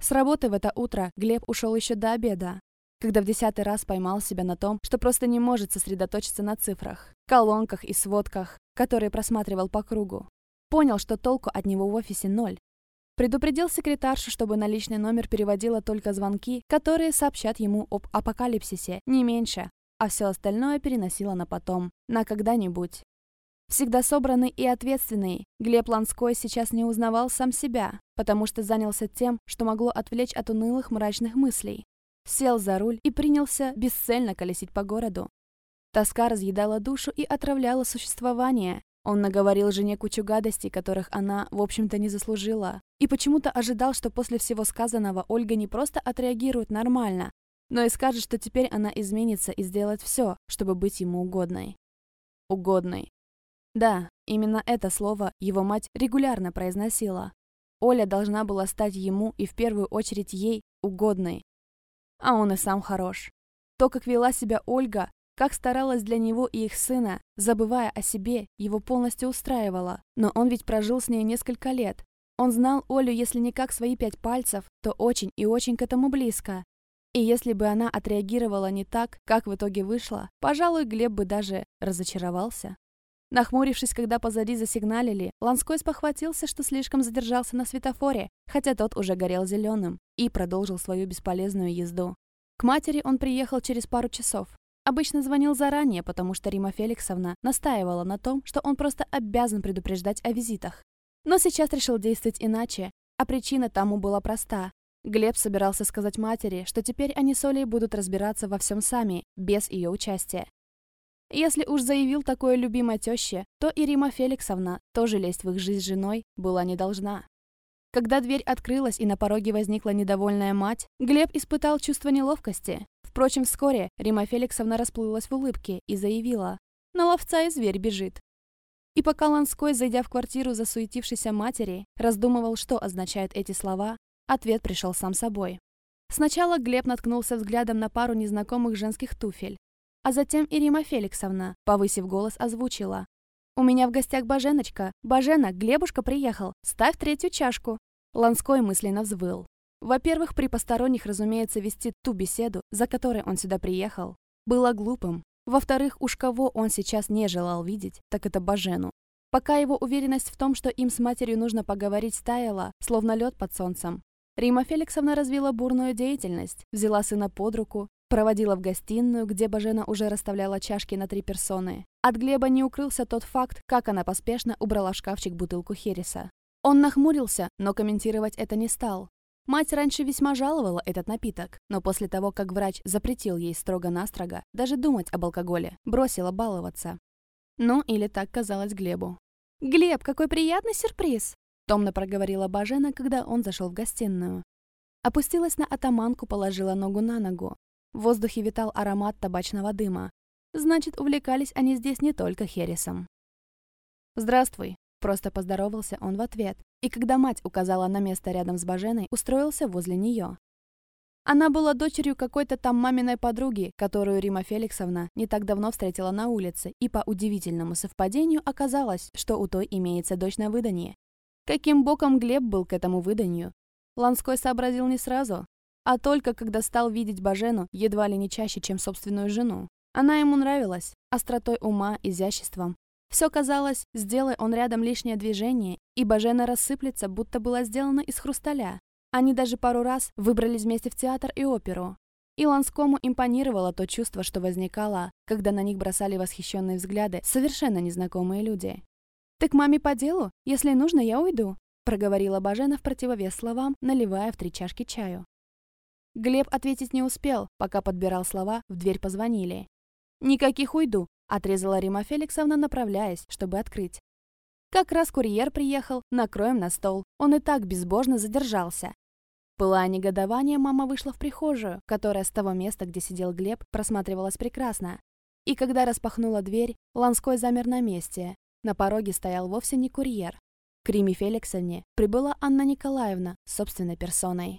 С работы в это утро Глеб ушел еще до обеда, когда в десятый раз поймал себя на том, что просто не может сосредоточиться на цифрах, колонках и сводках, которые просматривал по кругу. Понял, что толку от него в офисе ноль. Предупредил секретаршу, чтобы на личный номер переводила только звонки, которые сообщат ему об апокалипсисе, не меньше, а все остальное переносила на потом, на когда-нибудь. Всегда собранный и ответственный, Глеб Ланской сейчас не узнавал сам себя, потому что занялся тем, что могло отвлечь от унылых мрачных мыслей. Сел за руль и принялся бесцельно колесить по городу. Тоска разъедала душу и отравляла существование. Он наговорил жене кучу гадостей, которых она, в общем-то, не заслужила. И почему-то ожидал, что после всего сказанного Ольга не просто отреагирует нормально, но и скажет, что теперь она изменится и сделает все, чтобы быть ему угодной. Угодной. Да, именно это слово его мать регулярно произносила. Оля должна была стать ему и в первую очередь ей угодной. А он и сам хорош. То, как вела себя Ольга, как старалась для него и их сына, забывая о себе, его полностью устраивало. Но он ведь прожил с ней несколько лет. Он знал Олю, если не как свои пять пальцев, то очень и очень к этому близко. И если бы она отреагировала не так, как в итоге вышло, пожалуй, Глеб бы даже разочаровался. Нахмурившись, когда позади засигналили, Ланской спохватился, что слишком задержался на светофоре, хотя тот уже горел зеленым, и продолжил свою бесполезную езду. К матери он приехал через пару часов. Обычно звонил заранее, потому что Рима Феликсовна настаивала на том, что он просто обязан предупреждать о визитах. Но сейчас решил действовать иначе, а причина тому была проста. Глеб собирался сказать матери, что теперь они с Олей будут разбираться во всем сами, без ее участия. Если уж заявил такое любимой теще, то и Рима Феликсовна тоже лезть в их жизнь с женой была не должна. Когда дверь открылась и на пороге возникла недовольная мать, Глеб испытал чувство неловкости. Впрочем, вскоре Рима Феликсовна расплылась в улыбке и заявила «На ловца и зверь бежит». И пока Ланской, зайдя в квартиру засуетившейся матери, раздумывал, что означают эти слова, ответ пришел сам собой. Сначала Глеб наткнулся взглядом на пару незнакомых женских туфель, а затем и Рима Феликсовна, повысив голос, озвучила. «У меня в гостях Баженочка. Бажена, Глебушка приехал. Ставь третью чашку». Ланской мысленно взвыл. Во-первых, при посторонних, разумеется, вести ту беседу, за которой он сюда приехал, было глупым. Во-вторых, уж кого он сейчас не желал видеть, так это Бажену. Пока его уверенность в том, что им с матерью нужно поговорить, стаяла, словно лед под солнцем. Рима Феликсовна развила бурную деятельность, взяла сына под руку, Проводила в гостиную, где Бажена уже расставляла чашки на три персоны. От Глеба не укрылся тот факт, как она поспешно убрала в шкафчик бутылку Хереса. Он нахмурился, но комментировать это не стал. Мать раньше весьма жаловала этот напиток, но после того, как врач запретил ей строго-настрого даже думать об алкоголе, бросила баловаться. Ну, или так казалось Глебу. «Глеб, какой приятный сюрприз!» Томно проговорила Бажена, когда он зашел в гостиную. Опустилась на атаманку, положила ногу на ногу. В воздухе витал аромат табачного дыма. Значит, увлекались они здесь не только Хересом. «Здравствуй», — просто поздоровался он в ответ, и когда мать указала на место рядом с Баженой, устроился возле нее. Она была дочерью какой-то там маминой подруги, которую Рима Феликсовна не так давно встретила на улице, и по удивительному совпадению оказалось, что у той имеется дочь на выданье. Каким боком Глеб был к этому выданью? Ланской сообразил не сразу, а только когда стал видеть Бажену едва ли не чаще, чем собственную жену. Она ему нравилась, остротой ума, изяществом. Все казалось, сделай он рядом лишнее движение, и Бажена рассыплется, будто была сделана из хрусталя. Они даже пару раз выбрались вместе в театр и оперу. И Ланскому импонировало то чувство, что возникало, когда на них бросали восхищенные взгляды совершенно незнакомые люди. «Так маме по делу? Если нужно, я уйду», проговорила Бажена в противовес словам, наливая в три чашки чаю. Глеб ответить не успел, пока подбирал слова, в дверь позвонили. «Никаких уйду», — отрезала Рима Феликсовна, направляясь, чтобы открыть. Как раз курьер приехал, накроем на стол. Он и так безбожно задержался. Пылая негодование, мама вышла в прихожую, которая с того места, где сидел Глеб, просматривалась прекрасно. И когда распахнула дверь, Ланской замер на месте. На пороге стоял вовсе не курьер. К Риме Феликсовне прибыла Анна Николаевна собственной персоной.